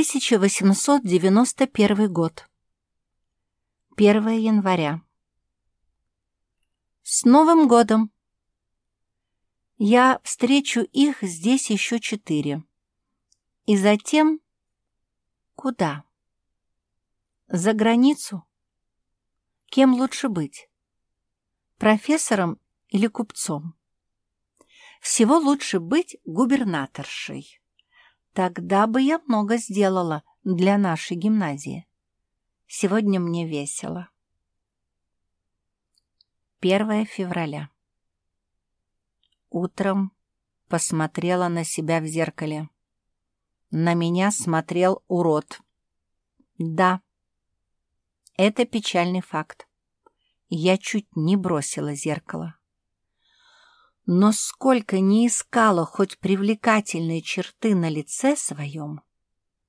1891 год. 1 января. С Новым годом! Я встречу их здесь еще четыре. И затем... Куда? За границу? Кем лучше быть? Профессором или купцом? Всего лучше быть губернаторшей. Тогда бы я много сделала для нашей гимназии. Сегодня мне весело. 1 февраля. Утром посмотрела на себя в зеркале. На меня смотрел урод. Да, это печальный факт. Я чуть не бросила зеркало. Но сколько не искала хоть привлекательные черты на лице своем,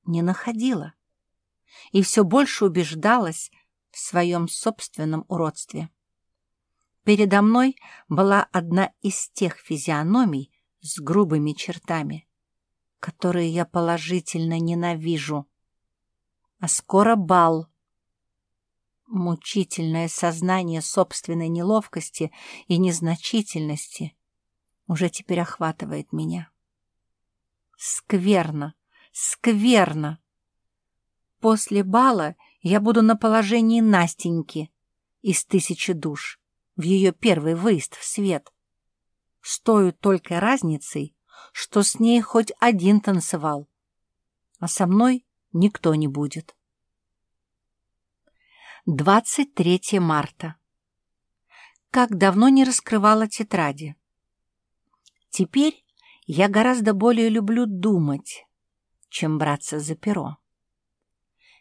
не находила. И все больше убеждалась в своем собственном уродстве. Передо мной была одна из тех физиономий с грубыми чертами, которые я положительно ненавижу. А скоро бал. Мучительное сознание собственной неловкости и незначительности уже теперь охватывает меня. Скверно, скверно. После бала я буду на положении Настеньки из «Тысячи душ» в ее первый выезд в свет. Стоит только разницей, что с ней хоть один танцевал, а со мной никто не будет. 23 марта. Как давно не раскрывала тетради. Теперь я гораздо более люблю думать, чем браться за перо.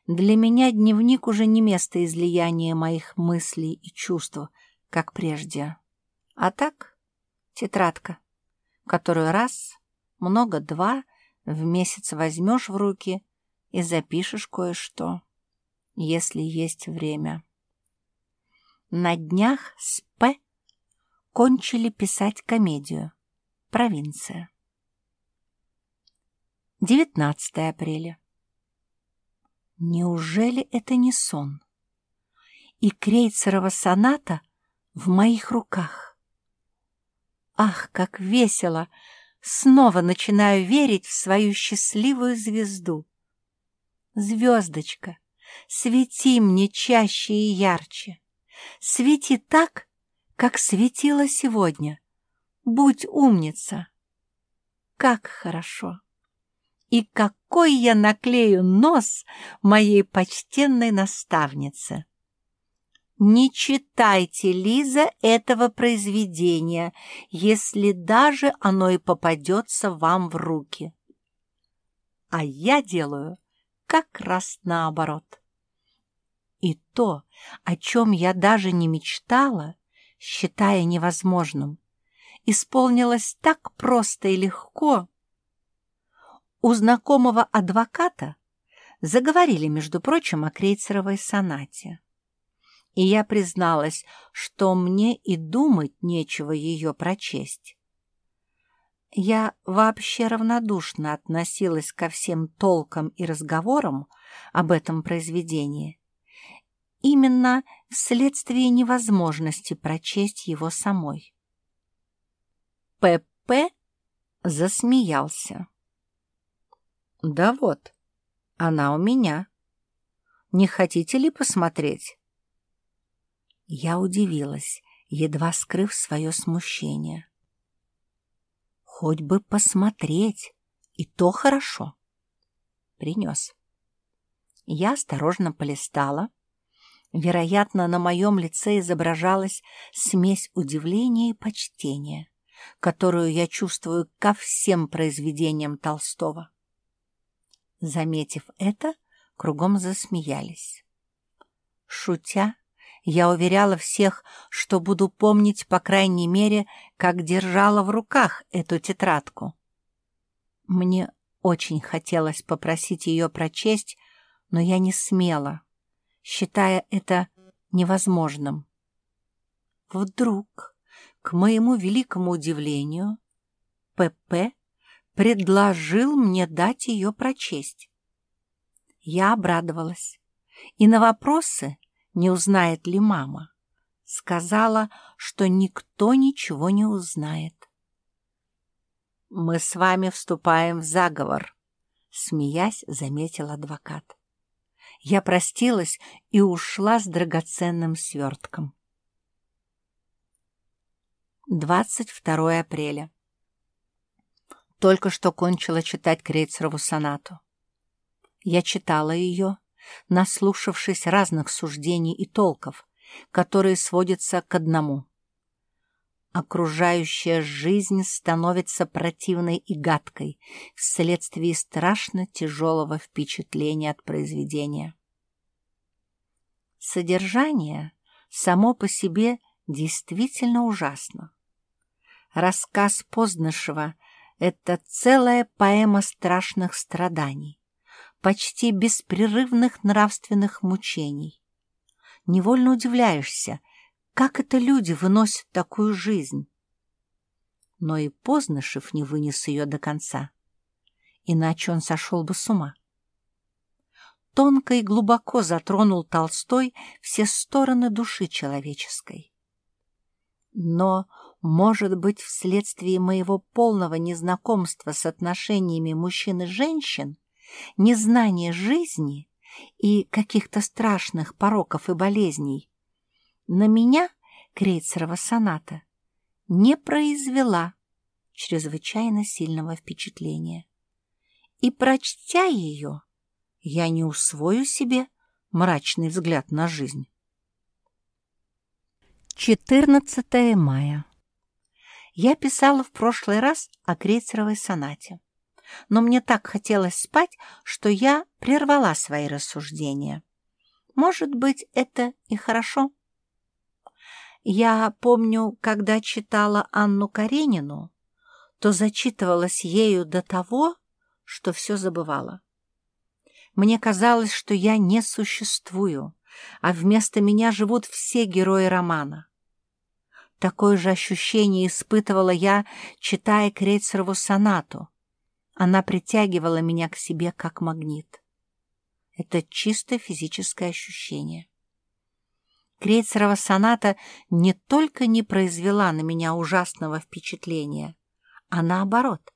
Для меня дневник уже не место излияния моих мыслей и чувств, как прежде. А так тетрадка, которую раз, много-два в месяц возьмешь в руки и запишешь кое-что, если есть время. На днях с П кончили писать комедию Провинция. 19 апреля. Неужели это не сон? И Крейцерова соната в моих руках. Ах, как весело! Снова начинаю верить в свою счастливую звезду. Звездочка, свети мне чаще и ярче. Свети так, как светила сегодня — Будь умница. Как хорошо. И какой я наклею нос моей почтенной наставнице. Не читайте, Лиза, этого произведения, если даже оно и попадется вам в руки. А я делаю как раз наоборот. И то, о чем я даже не мечтала, считая невозможным, исполнилось так просто и легко. У знакомого адвоката заговорили, между прочим, о Крейцеровой сонате. И я призналась, что мне и думать нечего ее прочесть. Я вообще равнодушно относилась ко всем толкам и разговорам об этом произведении, именно вследствие невозможности прочесть его самой. П.П. засмеялся. «Да вот, она у меня. Не хотите ли посмотреть?» Я удивилась, едва скрыв свое смущение. «Хоть бы посмотреть, и то хорошо». Принес. Я осторожно полистала. Вероятно, на моем лице изображалась смесь удивления и почтения которую я чувствую ко всем произведениям Толстого. Заметив это, кругом засмеялись. Шутя, я уверяла всех, что буду помнить, по крайней мере, как держала в руках эту тетрадку. Мне очень хотелось попросить ее прочесть, но я не смела, считая это невозможным. Вдруг к моему великому удивлению, П.П. предложил мне дать ее прочесть. Я обрадовалась. И на вопросы, не узнает ли мама, сказала, что никто ничего не узнает. «Мы с вами вступаем в заговор», — смеясь заметил адвокат. Я простилась и ушла с драгоценным свертком. 22 апреля. Только что кончила читать Крейцерову сонату. Я читала ее, наслушавшись разных суждений и толков, которые сводятся к одному. Окружающая жизнь становится противной и гадкой вследствие страшно тяжелого впечатления от произведения. Содержание само по себе действительно ужасно. Рассказ Позднышева — это целая поэма страшных страданий, почти беспрерывных нравственных мучений. Невольно удивляешься, как это люди выносят такую жизнь? Но и Познышев не вынес ее до конца, иначе он сошел бы с ума. Тонко и глубоко затронул Толстой все стороны души человеческой. Но, может быть, вследствие моего полного незнакомства с отношениями мужчин и женщин, незнания жизни и каких-то страшных пороков и болезней, на меня Крейцерова соната не произвела чрезвычайно сильного впечатления. И, прочтя ее, я не усвою себе мрачный взгляд на жизнь. 14 мая. Я писала в прошлый раз о Крейцеровой сонате, но мне так хотелось спать, что я прервала свои рассуждения. Может быть, это и хорошо. Я помню, когда читала Анну Каренину, то зачитывалась ею до того, что все забывала. Мне казалось, что я не существую, а вместо меня живут все герои романа. Такое же ощущение испытывала я, читая Крейцерову сонату. Она притягивала меня к себе как магнит. Это чисто физическое ощущение. Крейцерова соната не только не произвела на меня ужасного впечатления, а наоборот.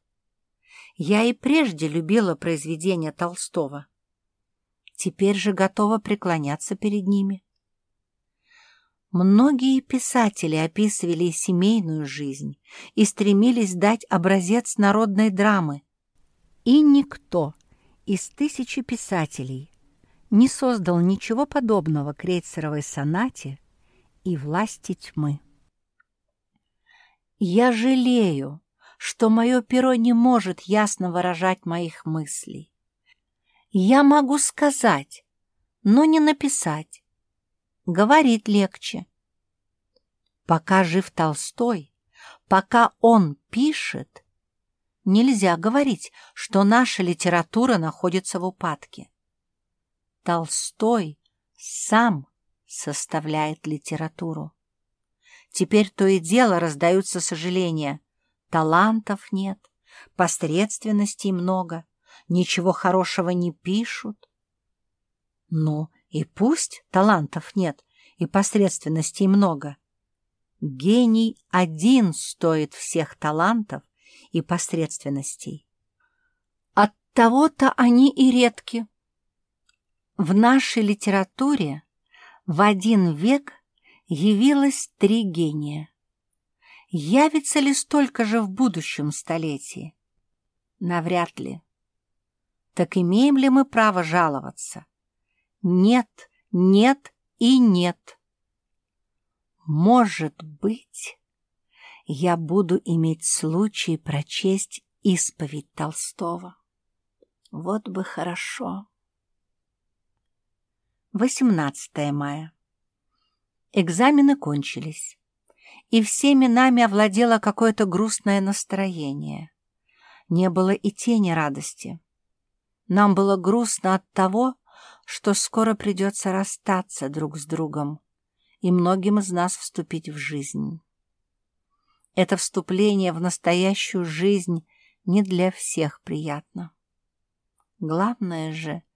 Я и прежде любила произведения Толстого. Теперь же готова преклоняться перед ними. Многие писатели описывали семейную жизнь и стремились дать образец народной драмы. И никто из тысячи писателей не создал ничего подобного Крейцеровой сонате и власти тьмы. Я жалею, что мое перо не может ясно выражать моих мыслей. Я могу сказать, но не написать. Говорить легче. Пока жив Толстой, пока он пишет, нельзя говорить, что наша литература находится в упадке. Толстой сам составляет литературу. Теперь то и дело раздаются сожаления. Талантов нет, посредственностей много, ничего хорошего не пишут. Ну, и пусть талантов нет и посредственностей много. Гений один стоит всех талантов и посредственностей. От того-то они и редки. В нашей литературе в один век явилось три гения. Явится ли столько же в будущем столетии? Навряд ли. Так имеем ли мы право жаловаться? Нет, нет и нет. Может быть, я буду иметь случай прочесть исповедь Толстого. Вот бы хорошо. 18 мая. Экзамены кончились, и всеми нами овладело какое-то грустное настроение. Не было и тени радости. Нам было грустно от того, что скоро придется расстаться друг с другом и многим из нас вступить в жизнь. Это вступление в настоящую жизнь не для всех приятно. Главное же —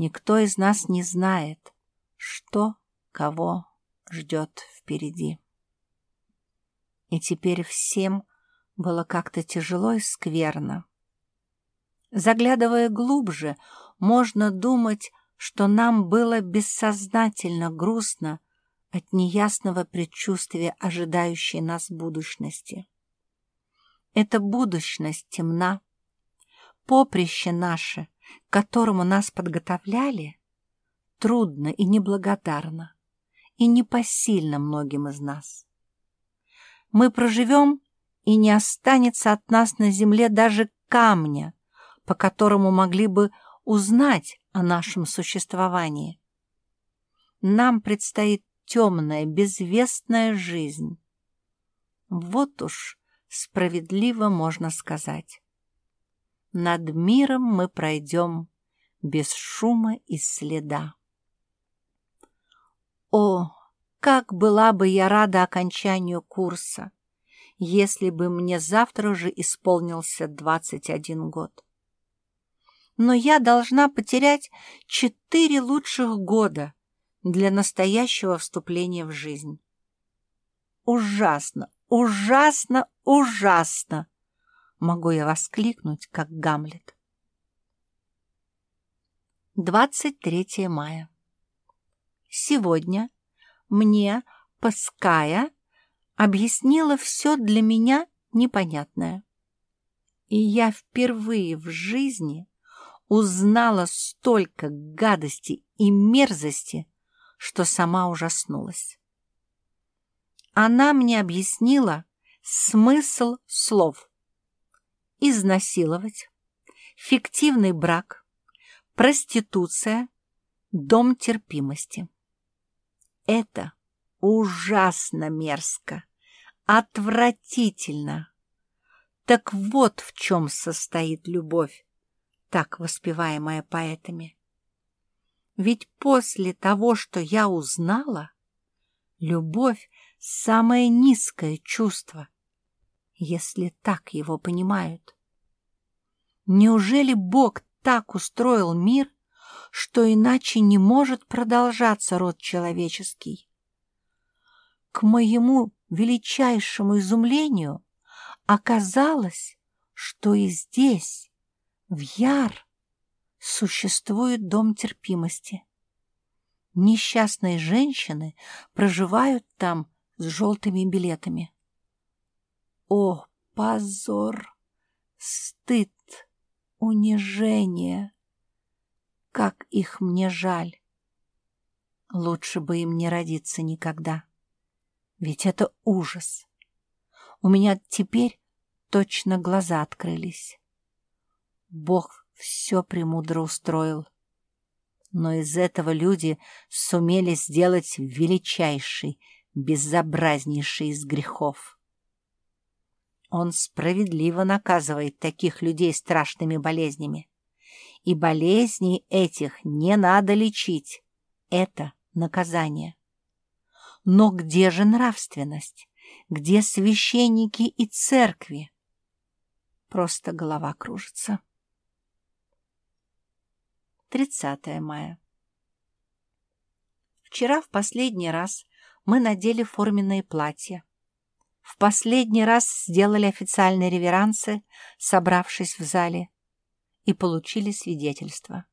Никто из нас не знает, что кого ждет впереди. И теперь всем было как-то тяжело и скверно. Заглядывая глубже, можно думать, что нам было бессознательно грустно от неясного предчувствия ожидающей нас будущности. Эта будущность темна. Поприще наше, к которому нас подготовляли, трудно и неблагодарно, и непосильно многим из нас. Мы проживем, и не останется от нас на земле даже камня, по которому могли бы узнать о нашем существовании. Нам предстоит темная, безвестная жизнь. Вот уж справедливо можно сказать. Над миром мы пройдем без шума и следа. О, как была бы я рада окончанию курса, если бы мне завтра же исполнился 21 год. Но я должна потерять четыре лучших года для настоящего вступления в жизнь. Ужасно, ужасно, ужасно! Могу я воскликнуть, как Гамлет. 23 мая. Сегодня мне Паская объяснила все для меня непонятное. И я впервые в жизни узнала столько гадости и мерзости, что сама ужаснулась. Она мне объяснила смысл слов «изнасиловать», «фиктивный брак», «проституция», «дом терпимости». Это ужасно мерзко, отвратительно. Так вот в чем состоит любовь, так воспеваемая поэтами. Ведь после того, что я узнала, любовь — самое низкое чувство, если так его понимают. Неужели Бог так устроил мир, что иначе не может продолжаться род человеческий. К моему величайшему изумлению оказалось, что и здесь, в Яр, существует дом терпимости. Несчастные женщины проживают там с желтыми билетами. О, позор, стыд, унижение! Как их мне жаль! Лучше бы им не родиться никогда. Ведь это ужас. У меня теперь точно глаза открылись. Бог все премудро устроил. Но из этого люди сумели сделать величайший, безобразнейший из грехов. Он справедливо наказывает таких людей страшными болезнями и болезней этих не надо лечить. Это наказание. Но где же нравственность? Где священники и церкви? Просто голова кружится. 30 мая. Вчера в последний раз мы надели форменные платья. В последний раз сделали официальные реверансы, собравшись в зале и получили свидетельство.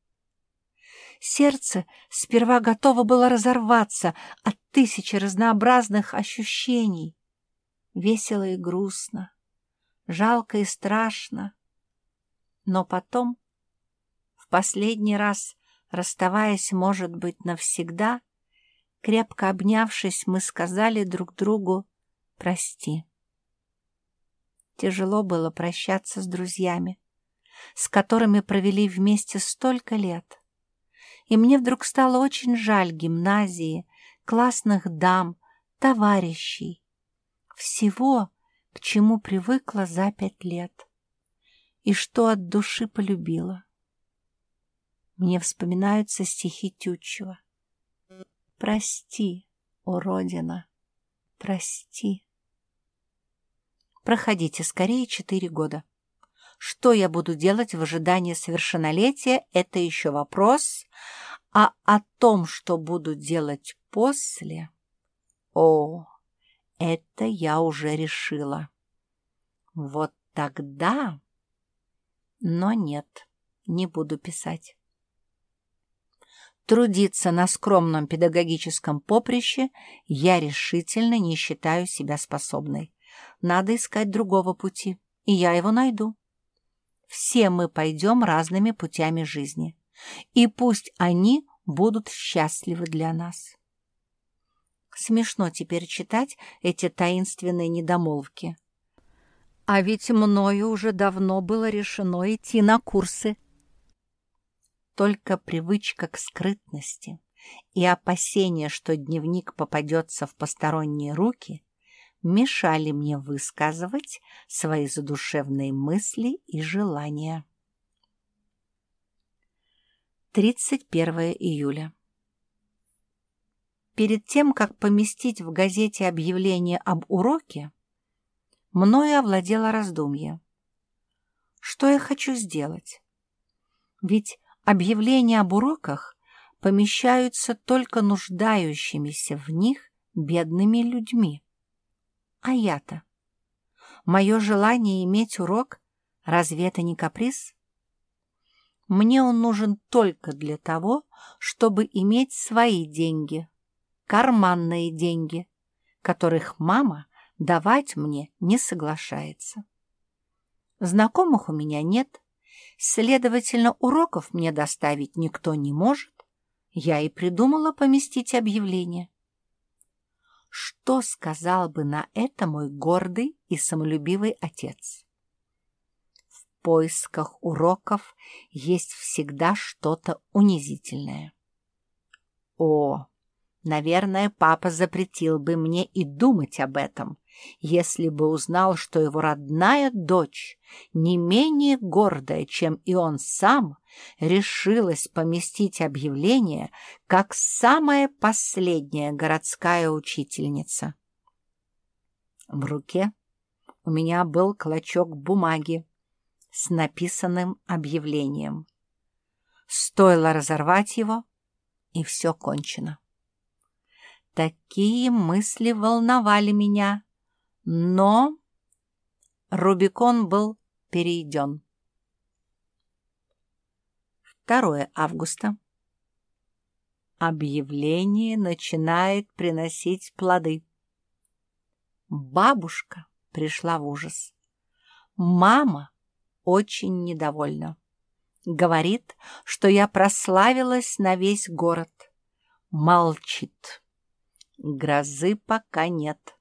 Сердце сперва готово было разорваться от тысячи разнообразных ощущений. Весело и грустно, жалко и страшно. Но потом, последний раз, расставаясь, может быть, навсегда, крепко обнявшись, мы сказали друг другу «прости». Тяжело было прощаться с друзьями с которыми провели вместе столько лет. И мне вдруг стало очень жаль гимназии, классных дам, товарищей, всего, к чему привыкла за пять лет и что от души полюбила. Мне вспоминаются стихи Тютчева. «Прости, о Родина, прости». Проходите скорее четыре года. Что я буду делать в ожидании совершеннолетия, это еще вопрос, А о том, что буду делать после... О, это я уже решила. Вот тогда... Но нет, не буду писать. Трудиться на скромном педагогическом поприще я решительно не считаю себя способной. Надо искать другого пути, и я его найду. Все мы пойдем разными путями жизни, и пусть они будут счастливы для нас. Смешно теперь читать эти таинственные недомолвки. А ведь мною уже давно было решено идти на курсы. Только привычка к скрытности и опасение, что дневник попадется в посторонние руки, мешали мне высказывать свои задушевные мысли и желания. 31 июля. Перед тем, как поместить в газете объявление об уроке, мною овладело раздумье. Что я хочу сделать? Ведь объявления об уроках помещаются только нуждающимися в них бедными людьми. А я-то? Мое желание иметь урок, разве это не каприз? Мне он нужен только для того, чтобы иметь свои деньги, карманные деньги, которых мама давать мне не соглашается. Знакомых у меня нет, следовательно, уроков мне доставить никто не может. Я и придумала поместить объявление. Что сказал бы на это мой гордый и самолюбивый отец? В поисках уроков есть всегда что-то унизительное. О, Наверное, папа запретил бы мне и думать об этом, если бы узнал, что его родная дочь, не менее гордая, чем и он сам, решилась поместить объявление как самая последняя городская учительница. В руке у меня был клочок бумаги с написанным объявлением. Стоило разорвать его, и все кончено. Такие мысли волновали меня, но Рубикон был перейден. 2 августа. Объявление начинает приносить плоды. Бабушка пришла в ужас. Мама очень недовольна. Говорит, что я прославилась на весь город. Молчит. Грозы пока нет.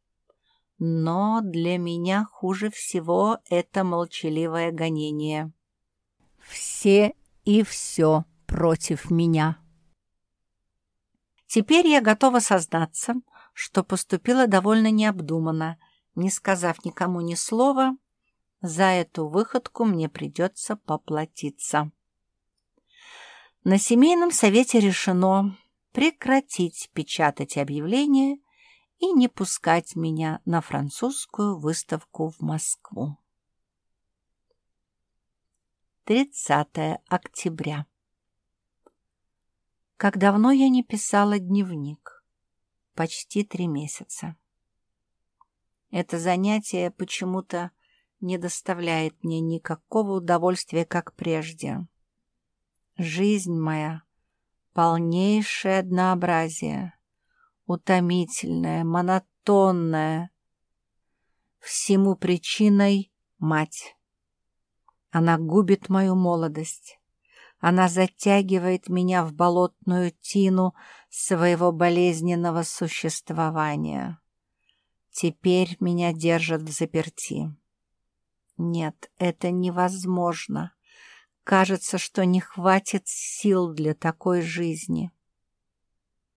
Но для меня хуже всего это молчаливое гонение. Все и все против меня. Теперь я готова сознаться, что поступила довольно необдуманно, не сказав никому ни слова, за эту выходку мне придется поплатиться. На семейном совете решено, прекратить печатать объявления и не пускать меня на французскую выставку в Москву. 30 октября. Как давно я не писала дневник? Почти три месяца. Это занятие почему-то не доставляет мне никакого удовольствия, как прежде. Жизнь моя полнейшее однообразие, утомительное, монотонное. Всему причиной мать. Она губит мою молодость. Она затягивает меня в болотную тину своего болезненного существования. Теперь меня держат в заперти. Нет, это невозможно. Кажется, что не хватит сил для такой жизни.